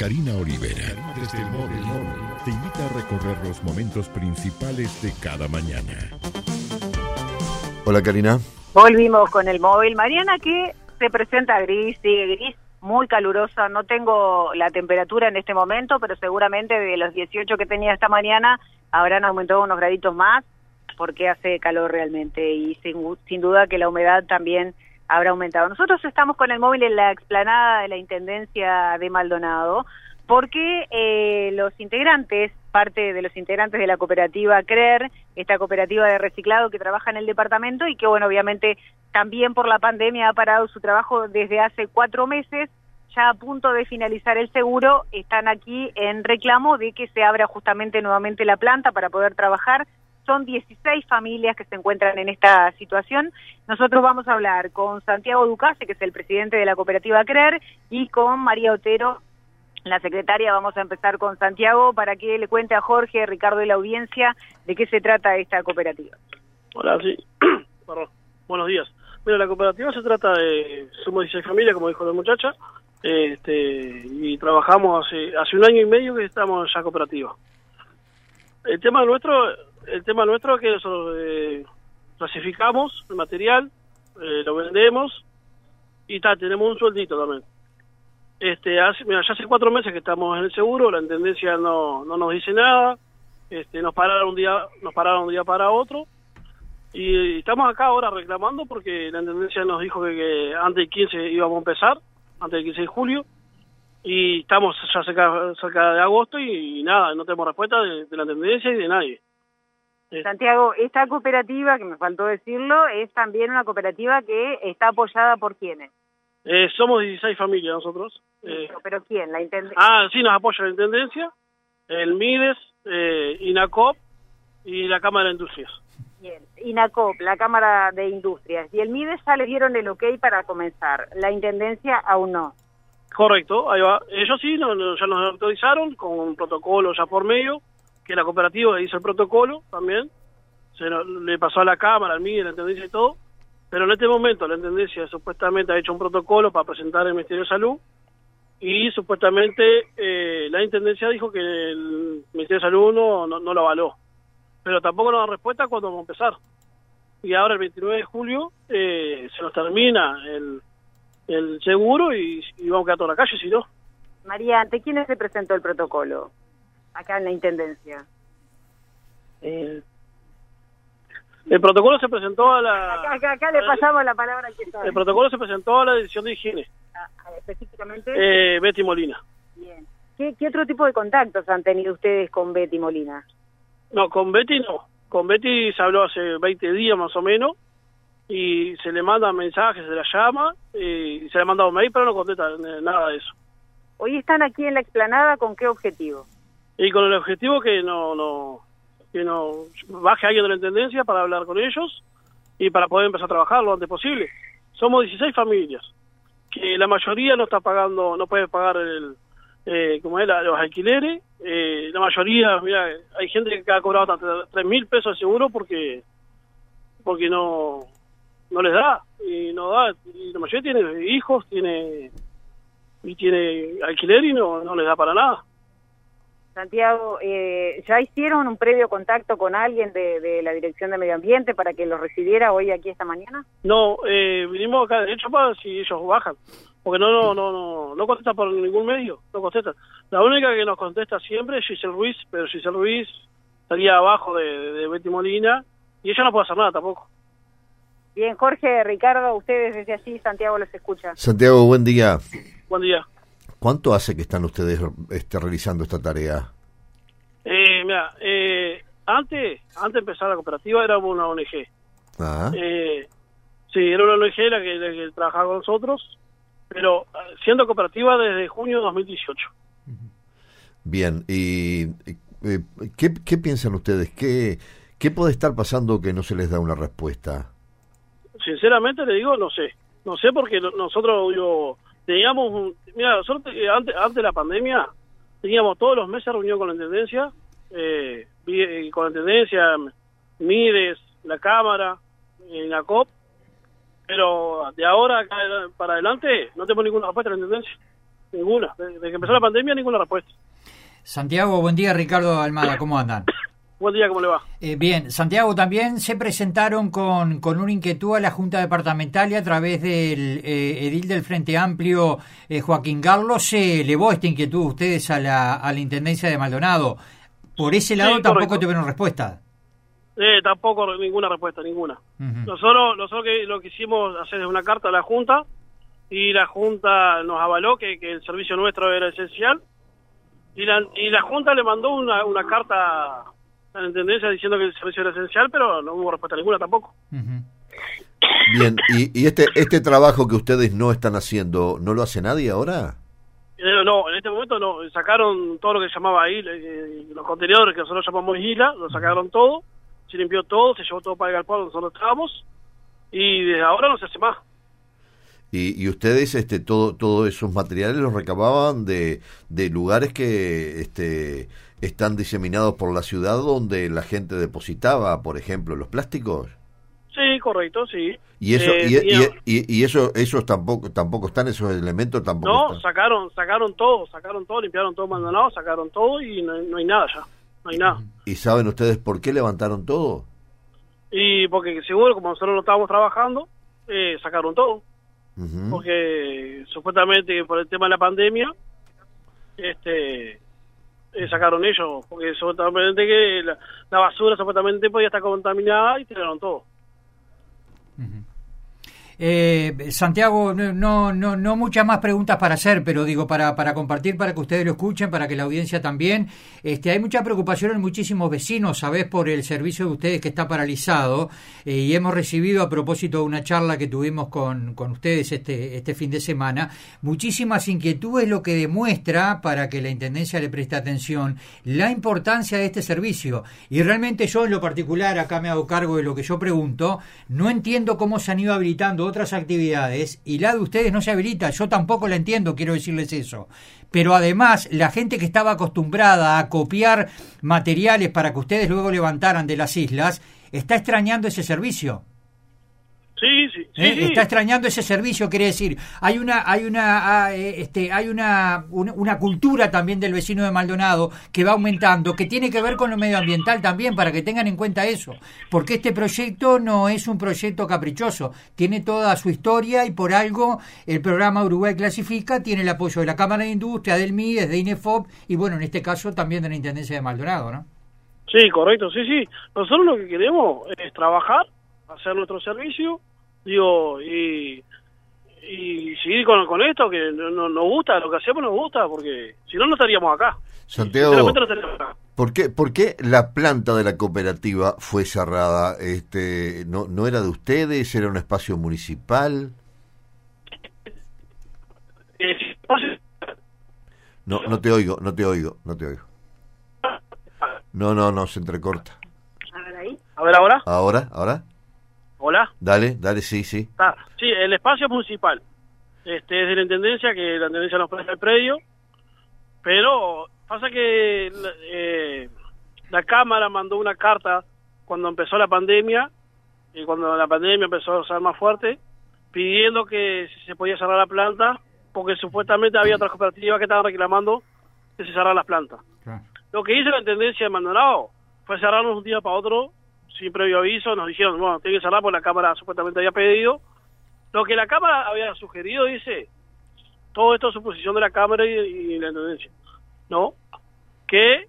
Karina Olivera, desde el móvil, te invita a recorrer los momentos principales de cada mañana. Hola Karina. Volvimos con el móvil. Mariana, que se presenta gris, sigue gris, muy calurosa. No tengo la temperatura en este momento, pero seguramente de los 18 que tenía esta mañana habrán aumentado unos graditos más porque hace calor realmente y sin, sin duda que la humedad también habrá aumentado. Nosotros estamos con el móvil en la explanada de la Intendencia de Maldonado porque eh, los integrantes, parte de los integrantes de la cooperativa CREER, esta cooperativa de reciclado que trabaja en el departamento y que, bueno, obviamente también por la pandemia ha parado su trabajo desde hace cuatro meses, ya a punto de finalizar el seguro, están aquí en reclamo de que se abra justamente nuevamente la planta para poder trabajar son 16 familias que se encuentran en esta situación. Nosotros vamos a hablar con Santiago Ducase, que es el presidente de la cooperativa CREER, y con María Otero, la secretaria. Vamos a empezar con Santiago para que le cuente a Jorge, Ricardo y la audiencia de qué se trata esta cooperativa. Hola, sí. Buenos días. Mira, la cooperativa se trata de, somos 16 familias, como dijo la muchacha, este, y trabajamos hace, hace un año y medio que estamos ya cooperativa. El tema nuestro el tema nuestro es que nosotros eh, clasificamos el material, eh, lo vendemos y tal, tenemos un sueldito también. Este, hace, mira, ya hace cuatro meses que estamos en el seguro, la intendencia no, no nos dice nada, este, nos pararon un día, nos pararon un día para otro y estamos acá ahora reclamando porque la intendencia nos dijo que, antes del 15 íbamos a empezar, antes del 15 de julio, y estamos ya cerca, cerca de agosto y, nada, no tenemos respuesta de, la tendencia y de nadie. Santiago, esta cooperativa, que me faltó decirlo, es también una cooperativa que está apoyada por quiénes. Eh, somos 16 familias nosotros. Eh, ¿Pero quién? ¿La Intendencia? Ah, sí, nos apoya la Intendencia, el MIDES, eh, INACOP y la Cámara de Industrias. Bien, INACOP, la Cámara de Industrias. Y el MIDES ya le dieron el ok para comenzar, la Intendencia aún no. Correcto, ahí va. Ellos sí, no, ya nos autorizaron con un protocolo ya por medio que la cooperativa hizo el protocolo también, se le pasó a la Cámara, al MIDE, la Intendencia y todo, pero en este momento la Intendencia supuestamente ha hecho un protocolo para presentar el Ministerio de Salud y supuestamente eh, la Intendencia dijo que el Ministerio de Salud no, no, lo avaló, pero tampoco nos da respuesta cuando vamos a empezar. Y ahora el 29 de julio eh, se nos termina el, el seguro y, y vamos a quedar toda la calle si no. María, ¿ante quiénes se presentó el protocolo? Acá en la Intendencia? Eh, el protocolo se presentó a la... Acá, le pasamos la palabra que está. El protocolo se presentó a la Dirección de Higiene. Ah, específicamente... Eh, Betty Molina. Bien. ¿Qué, ¿Qué otro tipo de contactos han tenido ustedes con Betty Molina? No, con Betty no. Con Betty se habló hace 20 días más o menos y se le mandan mensajes, se la llama y se le ha mandado mail, pero no contesta nada de eso. Hoy están aquí en la explanada, ¿con qué objetivo? Y con el objetivo que no, no que no baje alguien de la intendencia para hablar con ellos y para poder empezar a trabajar lo antes posible. Somos 16 familias que la mayoría no está pagando, no puede pagar el, eh, como es, los alquileres. Eh, la mayoría, mira, hay gente que ha cobrado hasta 3 mil pesos de seguro porque porque no no les da y no da y la mayoría tiene hijos, tiene y tiene alquiler y no no les da para nada. Santiago, eh, ¿ya hicieron un previo contacto con alguien de, la Dirección de Medio Ambiente para que los recibiera hoy aquí esta mañana? No, eh, vinimos acá, de hecho, para si ellos bajan, porque no, no, no, no, no contesta por ningún medio, no contesta. La única que nos contesta siempre es Giselle Ruiz, pero Giselle Ruiz estaría abajo de, de Betty Molina y ella no puede hacer nada tampoco. Bien, Jorge, Ricardo, ustedes desde allí, Santiago los escucha. Santiago, buen día. Buen día. ¿Cuánto hace que están ustedes este, realizando esta tarea? Eh, mira, eh, antes, antes de empezar la cooperativa era una ONG. Ah. Eh, sí, era una ONG la que, trabajaba con nosotros, pero ah, siendo cooperativa desde junio de 2018. Bien, ¿y eh, ¿qué, qué piensan ustedes? ¿Qué, ¿Qué puede estar pasando que no se les da una respuesta? Sinceramente le digo, no sé. No sé porque nosotros, yo teníamos, mira, nosotros eh, antes, antes de la pandemia teníamos todos los meses reunión con la Intendencia, eh, eh, con la Intendencia, Mides, la Cámara, en la COP, pero de ahora para adelante no tenemos ninguna respuesta de la Intendencia. ninguna. Desde que empezó la pandemia, ninguna respuesta. Santiago, buen día. Ricardo Almada, ¿cómo andan? Buen día, ¿cómo le va? Eh, bien, Santiago, también se presentaron con, con una inquietud a la Junta Departamental y a través del eh, edil del Frente Amplio, eh, Joaquín Garlo, se elevó esta inquietud ustedes a la, a la Intendencia de Maldonado. Por ese lado Sí, tampoco tuvieron respuesta. Eh, tampoco ninguna respuesta, ninguna. Nosotros, nosotros que, lo que hicimos hacer es una carta a la Junta y la Junta nos avaló que, que el servicio nuestro era esencial y la, y la Junta le mandó una, una carta la Intendencia diciendo que el servicio era esencial, pero no hubo respuesta ninguna tampoco. Bien, y, y este, este trabajo que ustedes no están haciendo, ¿no lo hace nadie ahora? Eh, no, en este momento no, sacaron todo lo que se llamaba ahí, eh, los contenedores que nosotros llamamos isla, lo sacaron todo, se limpió todo, se llevó todo para el galpón donde nosotros estábamos y desde ahora no se hace más. Y, y ustedes este todo todos esos materiales los recababan de, de lugares que este están diseminados por la ciudad donde la gente depositaba, por ejemplo, los plásticos. Sí, correcto, sí. Y eso Eh, y, y- y- y eso esos tampoco tampoco están esos elementos tampoco No, están. sacaron, sacaron todo, sacaron todo, limpiaron todo Maldonado, sacaron todo y no, no hay nada ya, no hay nada. ¿Y saben ustedes por qué levantaron todo? Y porque seguro, como nosotros no estábamos trabajando, eh, sacaron todo, Porque supuestamente por el tema de la pandemia, este, eh, sacaron ellos, porque supuestamente que la, la basura supuestamente podía estar contaminada y tiraron todo. Eh, Santiago, no, no, no, muchas más preguntas para hacer, pero digo, para, para compartir, para que ustedes lo escuchen, para que la audiencia también. Este, hay mucha preocupación en muchísimos vecinos, ¿sabés? Por el servicio de ustedes que está paralizado. eh, y hemos recibido, a propósito de una charla que tuvimos con, con ustedes este, este fin de semana, muchísimas inquietudes, lo que demuestra, para que la Intendencia le preste atención, la importancia de este servicio. Y realmente yo, en lo particular, acá me hago cargo de lo que yo pregunto, no entiendo cómo se han ido habilitando otras actividades y la de ustedes no se habilita. Yo tampoco la entiendo, quiero decirles eso. Pero además, la gente que estaba acostumbrada a copiar materiales para que ustedes luego levantaran de las islas, está extrañando ese servicio. Sí, sí, sí. ¿eh? sí. Está extrañando ese servicio, quiere decir, hay una, hay una, ah, eh, este, hay una, una, una cultura también del vecino de Maldonado que va aumentando, que tiene que ver con lo medioambiental también, para que tengan en cuenta eso, porque este proyecto no es un proyecto caprichoso, tiene toda su historia y por algo el programa Uruguay Clasifica tiene el apoyo de la Cámara de Industria, del MIDES, de INEFOP y bueno, en este caso también de la Intendencia de Maldonado, ¿no? Sí, correcto, sí, sí. Nosotros lo que queremos es trabajar, hacer nuestro servicio, digo, y, y seguir con, con esto, que no- no- nos gusta, lo que hacemos nos gusta, porque si no, no estaríamos acá. Santiago, no estaríamos acá. ¿por qué, ¿por qué la planta de la cooperativa fue cerrada? Este, no, ¿No era de ustedes? ¿Era un espacio municipal? Eh, No, no te oigo, no te oigo, no te oigo. No, no, no, se entrecorta. A ver ahí. A ver ahora, ¿Ahora? ¿Ahora? Hola. Dale, dale, sí, sí. Está. Sí, el espacio es municipal. Este es de la intendencia, que la intendencia nos presta el predio, pero pasa que la, eh, la Cámara mandó una carta cuando empezó la pandemia, y cuando la pandemia empezó a ser más fuerte, pidiendo que si se podía cerrar la planta, porque supuestamente había otras cooperativas que estaban reclamando que se cerraran las plantas. Lo que hizo la Intendencia de Maldonado fue cerrarnos un día para otro, sin previo aviso, nos dijeron, bueno, tiene que cerrar porque la Cámara supuestamente había pedido. Lo que la Cámara había sugerido, dice, todo esto es suposición de la Cámara y, la Intendencia, ¿no? Que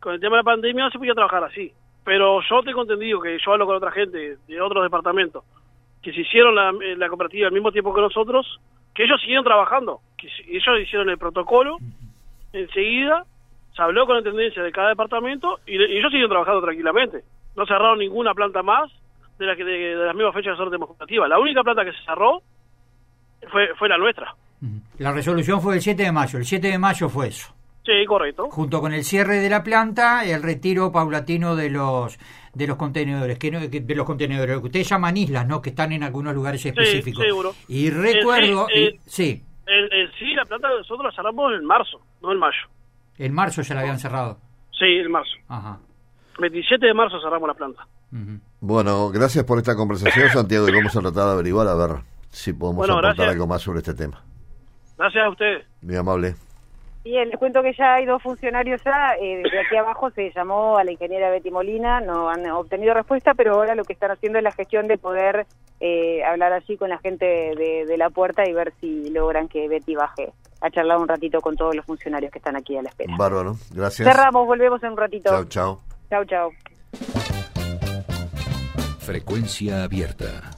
con el tema de la pandemia no se podía trabajar así. Pero yo tengo entendido que yo hablo con otra gente de otros departamentos que se hicieron la, eh, la cooperativa al mismo tiempo que nosotros, que ellos siguieron trabajando, que ellos hicieron el protocolo, enseguida se habló con la tendencia de cada departamento y, y ellos siguieron trabajando tranquilamente. No cerraron ninguna planta más de, la que, de, de las mismas fechas nosotros tenemos cooperativa. La única planta que se cerró fue, fue la nuestra. La resolución fue el 7 de mayo, el 7 de mayo fue eso. Sí, correcto. junto con el cierre de la planta, el retiro paulatino de los de los contenedores, que, no- de los contenedores, que ustedes llaman islas, ¿no? Que están en algunos lugares específicos. seguro. Y recuerdo, Eh, sí, eh, y- sí, sí, la planta nosotros la cerramos en marzo, no en mayo. en marzo ya la habían cerrado. Sí, en marzo. Ajá. 27 de marzo cerramos la planta. Bueno, gracias por esta conversación, Santiago, y vamos a tratar de averiguar a ver si podemos Bueno, aportar gracias. algo más sobre este tema. Gracias a ustedes. Muy amable. Bien, les cuento que ya hay dos funcionarios ya, eh, desde aquí abajo se llamó a la ingeniera Betty Molina, no han obtenido respuesta, pero ahora lo que están haciendo es la gestión de poder eh, hablar allí con la gente de, de la puerta y ver si logran que Betty baje a charlar un ratito con todos los funcionarios que están aquí a la espera. Bárbaro, gracias. Cerramos, volvemos en un ratito. Chao, chao. Chao, chao. Frecuencia abierta.